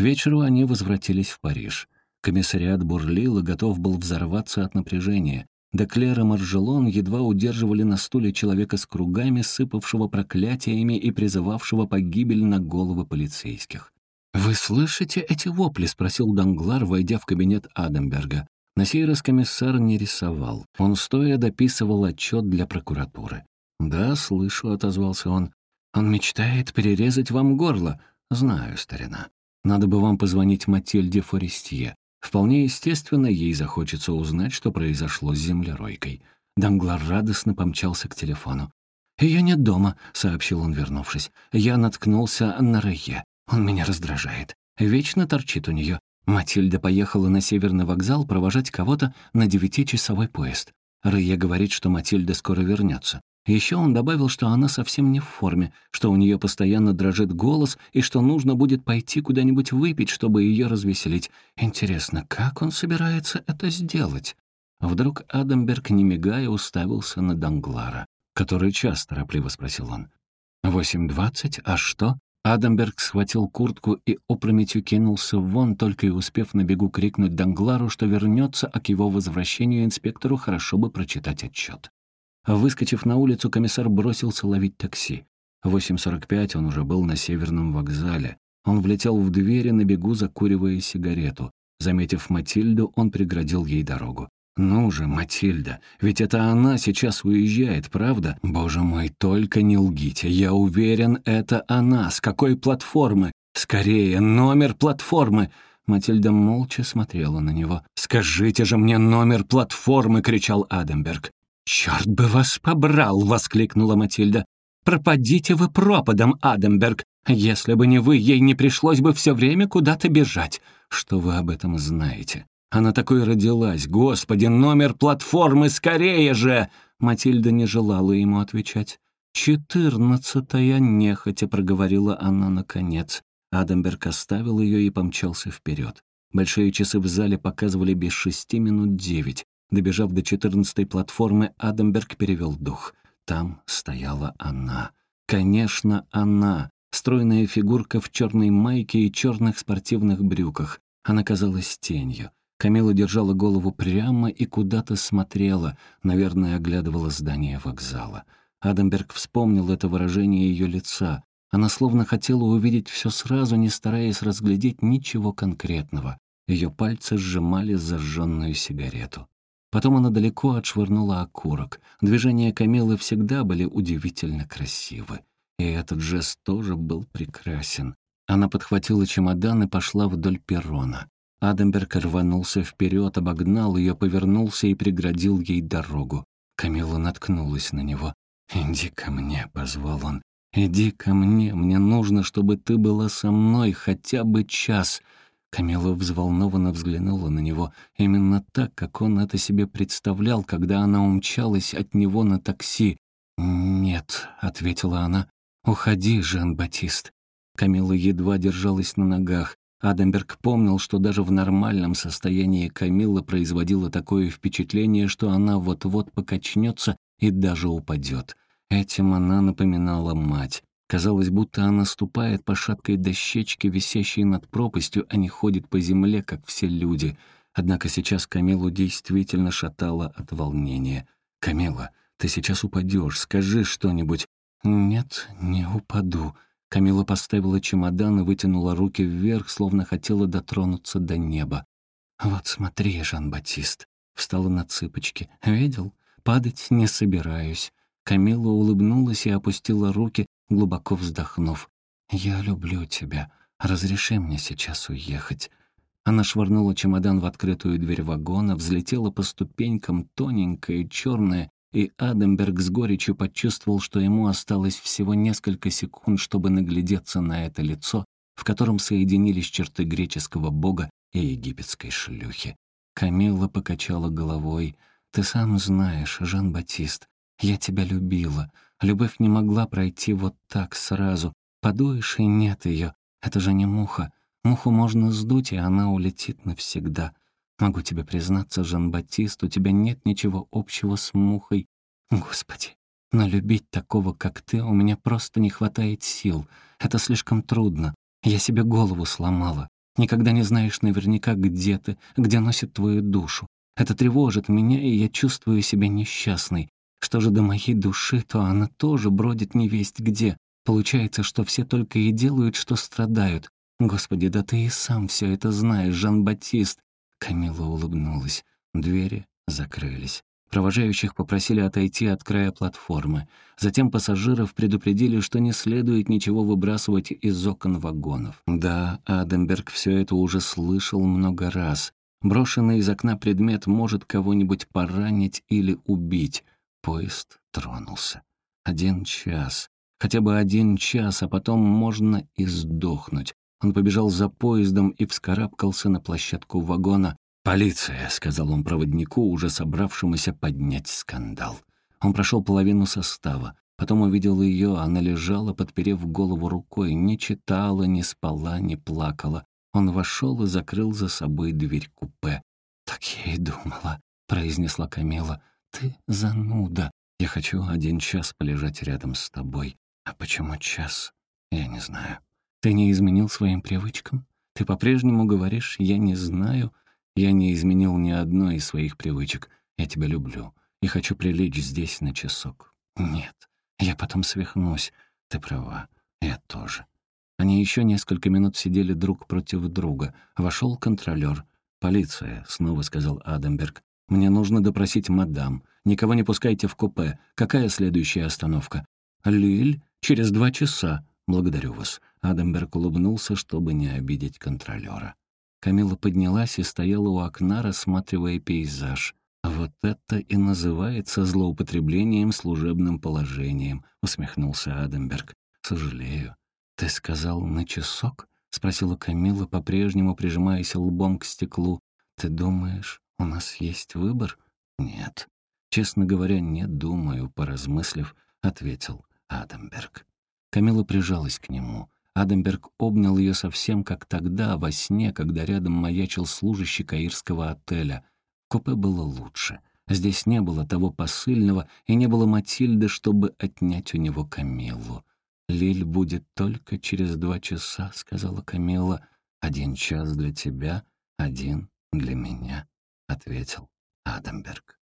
К вечеру они возвратились в Париж. Комиссариат бурлил и готов был взорваться от напряжения. Деклер и Маржелон едва удерживали на стуле человека с кругами, сыпавшего проклятиями и призывавшего погибель на головы полицейских. «Вы слышите эти вопли?» — спросил Данглар, войдя в кабинет Адамберга. На сей раз комиссар не рисовал. Он стоя дописывал отчет для прокуратуры. «Да, слышу», — отозвался он. «Он мечтает перерезать вам горло». «Знаю, старина. Надо бы вам позвонить Матильде Форестье. Вполне естественно, ей захочется узнать, что произошло с землеройкой». Данглар радостно помчался к телефону. «Ее нет дома», — сообщил он, вернувшись. «Я наткнулся на Рее. Он меня раздражает. Вечно торчит у нее. Матильда поехала на северный вокзал провожать кого-то на девятичасовой поезд. Рые говорит, что Матильда скоро вернется. Еще он добавил, что она совсем не в форме, что у нее постоянно дрожит голос и что нужно будет пойти куда-нибудь выпить, чтобы ее развеселить. Интересно, как он собирается это сделать? Вдруг Адамберг, не мигая, уставился на Данглара. «Который час?» — торопливо спросил он. «Восемь двадцать? А что?» Адамберг схватил куртку и опрометью кинулся вон, только и успев на бегу крикнуть Данглару, что вернется, а к его возвращению инспектору хорошо бы прочитать отчет. Выскочив на улицу, комиссар бросился ловить такси. В 8.45 он уже был на северном вокзале. Он влетел в двери на бегу, закуривая сигарету. Заметив Матильду, он преградил ей дорогу. «Ну же, Матильда, ведь это она сейчас уезжает, правда? Боже мой, только не лгите. Я уверен, это она. С какой платформы? Скорее, номер платформы!» Матильда молча смотрела на него. «Скажите же мне номер платформы!» — кричал Адамберг. «Черт бы вас побрал!» — воскликнула Матильда. «Пропадите вы пропадом, Адамберг! Если бы не вы, ей не пришлось бы все время куда-то бежать. Что вы об этом знаете? Она такой родилась. Господи, номер платформы, скорее же!» Матильда не желала ему отвечать. «Четырнадцатая нехотя», — проговорила она наконец. Адамберг оставил ее и помчался вперед. Большие часы в зале показывали без шести минут девять. Добежав до четырнадцатой платформы, Адамберг перевел дух. Там стояла она. Конечно, она. Стройная фигурка в черной майке и черных спортивных брюках. Она казалась тенью. Камила держала голову прямо и куда-то смотрела, наверное, оглядывала здание вокзала. Адамберг вспомнил это выражение ее лица. Она словно хотела увидеть все сразу, не стараясь разглядеть ничего конкретного. Ее пальцы сжимали зажженную сигарету. Потом она далеко отшвырнула окурок. Движения Камилы всегда были удивительно красивы. И этот жест тоже был прекрасен. Она подхватила чемодан и пошла вдоль перрона. Адамберг рванулся вперед, обогнал ее, повернулся и преградил ей дорогу. Камила наткнулась на него. «Иди ко мне», — позвал он. «Иди ко мне, мне нужно, чтобы ты была со мной хотя бы час». Камила взволнованно взглянула на него, именно так, как он это себе представлял, когда она умчалась от него на такси. «Нет», — ответила она, — «уходи, Жан-Батист». Камила едва держалась на ногах. Адамберг помнил, что даже в нормальном состоянии Камилла производила такое впечатление, что она вот-вот покачнется и даже упадет. Этим она напоминала мать. Казалось, будто она ступает по шаткой дощечке, висящей над пропастью, а не ходит по земле, как все люди. Однако сейчас Камилу действительно шатало от волнения. «Камила, ты сейчас упадешь, скажи что-нибудь». «Нет, не упаду». Камила поставила чемодан и вытянула руки вверх, словно хотела дотронуться до неба. «Вот смотри, Жан-Батист». Встала на цыпочки. «Видел? Падать не собираюсь». Камила улыбнулась и опустила руки, глубоко вздохнув. «Я люблю тебя. Разреши мне сейчас уехать». Она швырнула чемодан в открытую дверь вагона, взлетела по ступенькам, тоненькая, черная, и Адамберг с горечью почувствовал, что ему осталось всего несколько секунд, чтобы наглядеться на это лицо, в котором соединились черты греческого бога и египетской шлюхи. Камилла покачала головой. «Ты сам знаешь, Жан-Батист, я тебя любила. Любовь не могла пройти вот так сразу. Подуешь, и нет ее. Это же не муха. Муху можно сдуть, и она улетит навсегда. Могу тебе признаться, Жан-Батист, у тебя нет ничего общего с мухой. Господи, но любить такого, как ты, у меня просто не хватает сил. Это слишком трудно. Я себе голову сломала. Никогда не знаешь наверняка, где ты, где носит твою душу. Это тревожит меня, и я чувствую себя несчастной. Что же до моей души, то она тоже бродит невесть где. Получается, что все только и делают, что страдают. Господи, да ты и сам все это знаешь, Жан-Батист. Камила улыбнулась. Двери закрылись. Провожающих попросили отойти от края платформы. Затем пассажиров предупредили, что не следует ничего выбрасывать из окон вагонов. Да, Аденберг все это уже слышал много раз. Брошенный из окна предмет может кого-нибудь поранить или убить. Поезд тронулся. Один час. Хотя бы один час, а потом можно и сдохнуть. Он побежал за поездом и вскарабкался на площадку вагона, «Полиция», — сказал он проводнику, уже собравшемуся поднять скандал. Он прошел половину состава, потом увидел ее, она лежала, подперев голову рукой, не читала, не спала, не плакала. Он вошел и закрыл за собой дверь купе. «Так я и думала», — произнесла Камила. «Ты зануда. Я хочу один час полежать рядом с тобой. А почему час? Я не знаю. Ты не изменил своим привычкам? Ты по-прежнему говоришь «я не знаю», я не изменил ни одной из своих привычек. Я тебя люблю и хочу прилечь здесь на часок. Нет, я потом свихнусь. Ты права, я тоже. Они еще несколько минут сидели друг против друга. Вошел контролер. «Полиция», — снова сказал Адамберг. «Мне нужно допросить мадам. Никого не пускайте в купе. Какая следующая остановка?» «Лиль, через два часа. Благодарю вас». Адамберг улыбнулся, чтобы не обидеть контролера. Камила поднялась и стояла у окна, рассматривая пейзаж. «Вот это и называется злоупотреблением служебным положением», — усмехнулся Адамберг. «Сожалею». «Ты сказал на часок?» — спросила Камила, по-прежнему прижимаясь лбом к стеклу. «Ты думаешь, у нас есть выбор?» «Нет». «Честно говоря, не думаю», — поразмыслив, ответил Адамберг. Камила прижалась к нему. Адамберг обнял ее совсем как тогда, во сне, когда рядом маячил служащий каирского отеля. Купе было лучше. Здесь не было того посыльного и не было Матильды, чтобы отнять у него Камиллу. «Лиль будет только через два часа», — сказала Камилла. «Один час для тебя, один для меня», — ответил Адамберг.